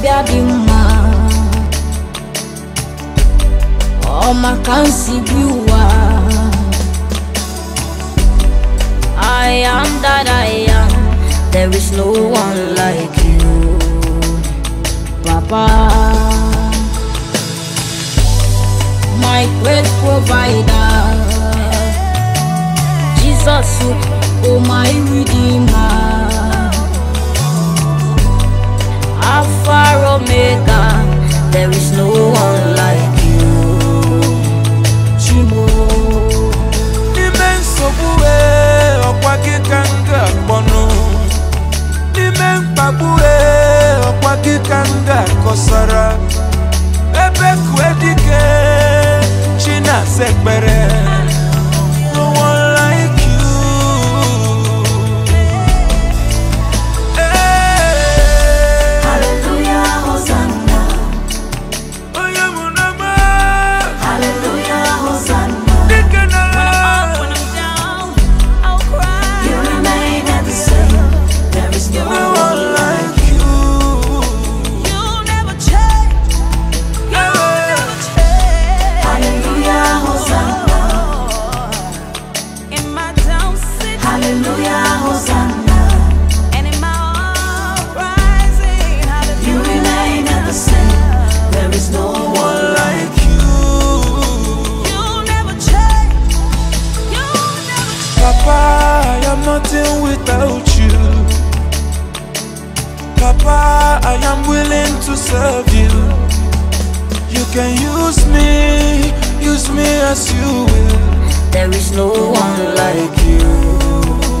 okorobịa dị mma. Ọ maka I am that I am. There is no one like you Papa. My great provider Jesus oh my redeemer Alpha Omega, there is no one like you. Chimo, n'ime nsogbu ee ọkwa gị ka m ga-akpọnụ. N'ime mkpagbu ee ọkwa gị ka m ga-akọsara nothing without you. Papa, I am willing to serve you. You can use me, use me as you will. There is no one like you.